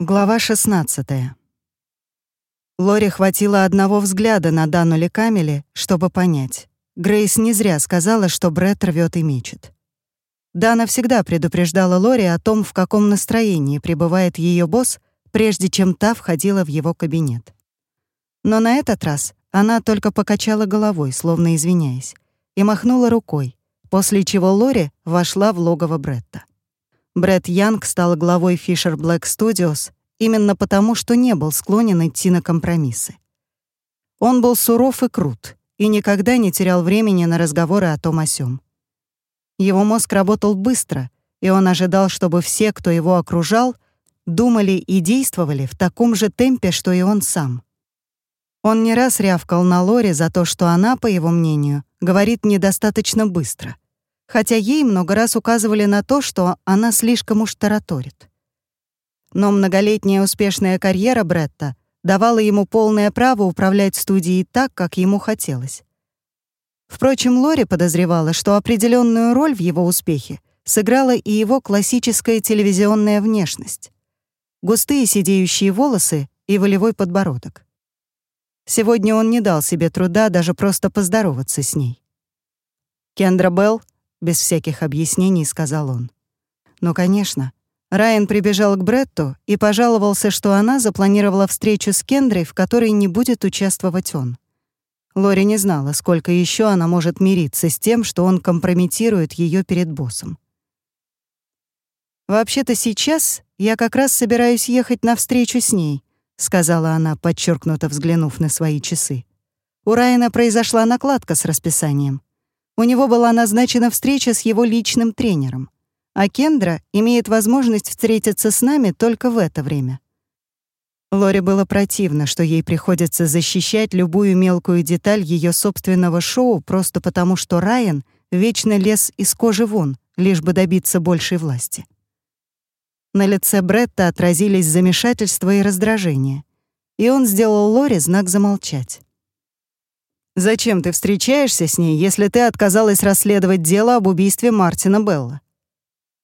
Глава 16. Лори хватило одного взгляда на Дану Камеле, чтобы понять. Грейс не зря сказала, что Брэд рвет и мечет. Дана всегда предупреждала Лори о том, в каком настроении пребывает ее босс, прежде чем та входила в его кабинет. Но на этот раз она только покачала головой, словно извиняясь, и махнула рукой, после чего Лори вошла в логово Бретта. Брэд Янг стал главой Fisher Black Studios именно потому, что не был склонен идти на компромиссы. Он был суров и крут и никогда не терял времени на разговоры о том о сём. Его мозг работал быстро, и он ожидал, чтобы все, кто его окружал, думали и действовали в таком же темпе, что и он сам. Он не раз рявкал на Лори за то, что она, по его мнению, говорит недостаточно быстро — хотя ей много раз указывали на то, что она слишком уж тараторит. Но многолетняя успешная карьера Бретта давала ему полное право управлять студией так, как ему хотелось. Впрочем, Лори подозревала, что определенную роль в его успехе сыграла и его классическая телевизионная внешность. Густые сидеющие волосы и волевой подбородок. Сегодня он не дал себе труда даже просто поздороваться с ней. Кендра Белл без всяких объяснений сказал он. «Ну, конечно». Райан прибежал к Бретту и пожаловался, что она запланировала встречу с Кендрой, в которой не будет участвовать он. Лори не знала, сколько еще она может мириться с тем, что он компрометирует ее перед боссом. «Вообще-то сейчас я как раз собираюсь ехать на встречу с ней», сказала она, подчеркнуто взглянув на свои часы. У Райана произошла накладка с расписанием. У него была назначена встреча с его личным тренером, а Кендра имеет возможность встретиться с нами только в это время. Лори было противно, что ей приходится защищать любую мелкую деталь ее собственного шоу просто потому, что Райан вечно лез из кожи вон, лишь бы добиться большей власти. На лице Бретта отразились замешательство и раздражение, и он сделал Лори знак замолчать. Зачем ты встречаешься с ней, если ты отказалась расследовать дело об убийстве Мартина Белла?»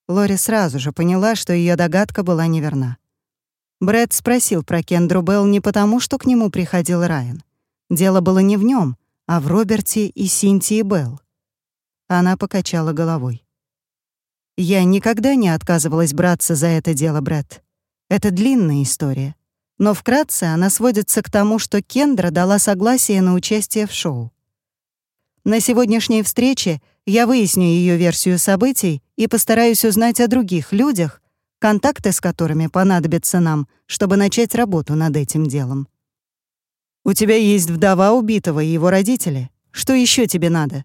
Лори сразу же поняла, что ее догадка была неверна. Брэд спросил про Кендру Белл не потому, что к нему приходил Райан. Дело было не в нем, а в Роберте и Синтии Белл. Она покачала головой. «Я никогда не отказывалась браться за это дело, Брэд. Это длинная история но вкратце она сводится к тому, что Кендра дала согласие на участие в шоу. На сегодняшней встрече я выясню ее версию событий и постараюсь узнать о других людях, контакты с которыми понадобятся нам, чтобы начать работу над этим делом. У тебя есть вдова убитого и его родители. Что еще тебе надо?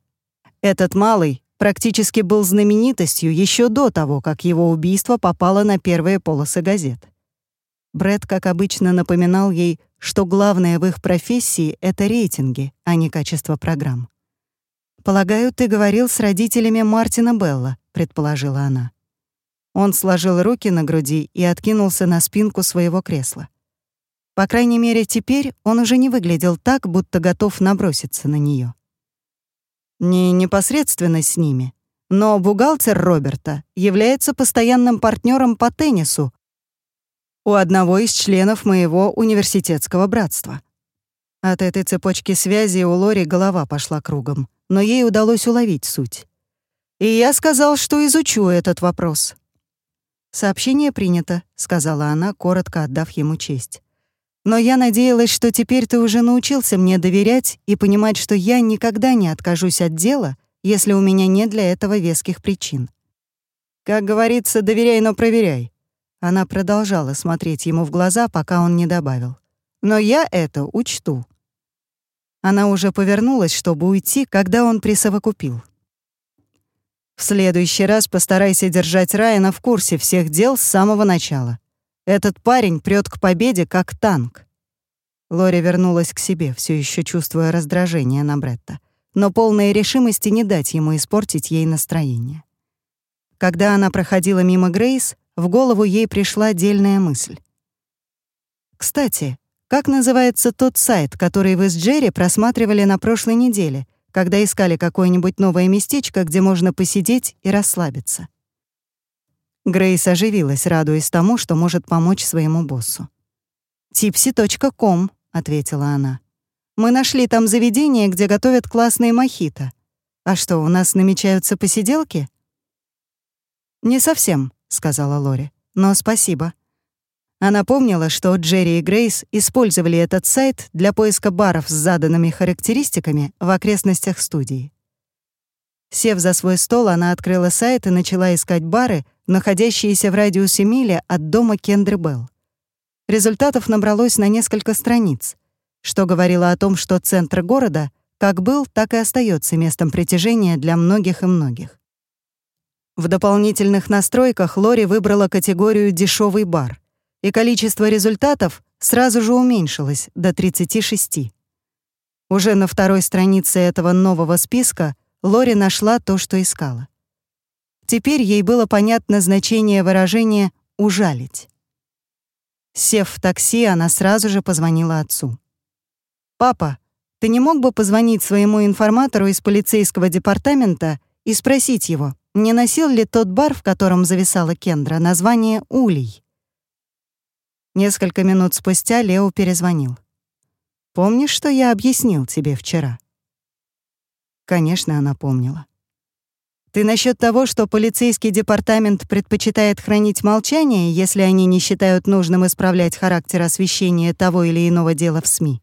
Этот малый практически был знаменитостью еще до того, как его убийство попало на первые полосы газет. Брэд, как обычно, напоминал ей, что главное в их профессии — это рейтинги, а не качество программ. «Полагаю, ты говорил с родителями Мартина Белла», — предположила она. Он сложил руки на груди и откинулся на спинку своего кресла. По крайней мере, теперь он уже не выглядел так, будто готов наброситься на нее. Не непосредственно с ними, но бухгалтер Роберта является постоянным партнером по теннису у одного из членов моего университетского братства. От этой цепочки связи у Лори голова пошла кругом, но ей удалось уловить суть. И я сказал, что изучу этот вопрос. «Сообщение принято», — сказала она, коротко отдав ему честь. «Но я надеялась, что теперь ты уже научился мне доверять и понимать, что я никогда не откажусь от дела, если у меня нет для этого веских причин. Как говорится, доверяй, но проверяй. Она продолжала смотреть ему в глаза, пока он не добавил. «Но я это учту». Она уже повернулась, чтобы уйти, когда он присовокупил. «В следующий раз постарайся держать Райана в курсе всех дел с самого начала. Этот парень прёт к победе, как танк». Лори вернулась к себе, все еще чувствуя раздражение на Бретта, но полной решимости не дать ему испортить ей настроение. Когда она проходила мимо Грейс, в голову ей пришла дельная мысль. «Кстати, как называется тот сайт, который вы с Джерри просматривали на прошлой неделе, когда искали какое-нибудь новое местечко, где можно посидеть и расслабиться?» Грейс оживилась, радуясь тому, что может помочь своему боссу. «Tipsy.com», — ответила она. «Мы нашли там заведение, где готовят классные мохито. А что, у нас намечаются посиделки?» «Не совсем», — сказала Лори. «Но спасибо». Она помнила, что Джерри и Грейс использовали этот сайт для поиска баров с заданными характеристиками в окрестностях студии. Сев за свой стол, она открыла сайт и начала искать бары, находящиеся в радиусе мили от дома Кендры Белл. Результатов набралось на несколько страниц, что говорило о том, что центр города как был, так и остается местом притяжения для многих и многих. В дополнительных настройках Лори выбрала категорию «дешевый бар», и количество результатов сразу же уменьшилось до 36. Уже на второй странице этого нового списка Лори нашла то, что искала. Теперь ей было понятно значение выражения «ужалить». Сев в такси, она сразу же позвонила отцу. «Папа, ты не мог бы позвонить своему информатору из полицейского департамента и спросить его, не носил ли тот бар, в котором зависала Кендра, название «Улей»?» Несколько минут спустя Лео перезвонил. «Помнишь, что я объяснил тебе вчера?» Конечно, она помнила. «Ты насчет того, что полицейский департамент предпочитает хранить молчание, если они не считают нужным исправлять характер освещения того или иного дела в СМИ?»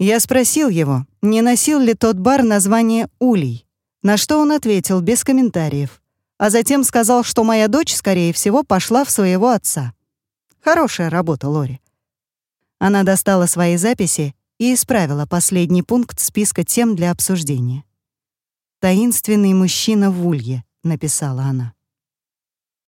Я спросил его, не носил ли тот бар название «Улей», на что он ответил без комментариев, а затем сказал, что моя дочь, скорее всего, пошла в своего отца. Хорошая работа, Лори. Она достала свои записи и исправила последний пункт списка тем для обсуждения. «Таинственный мужчина в улье», — написала она.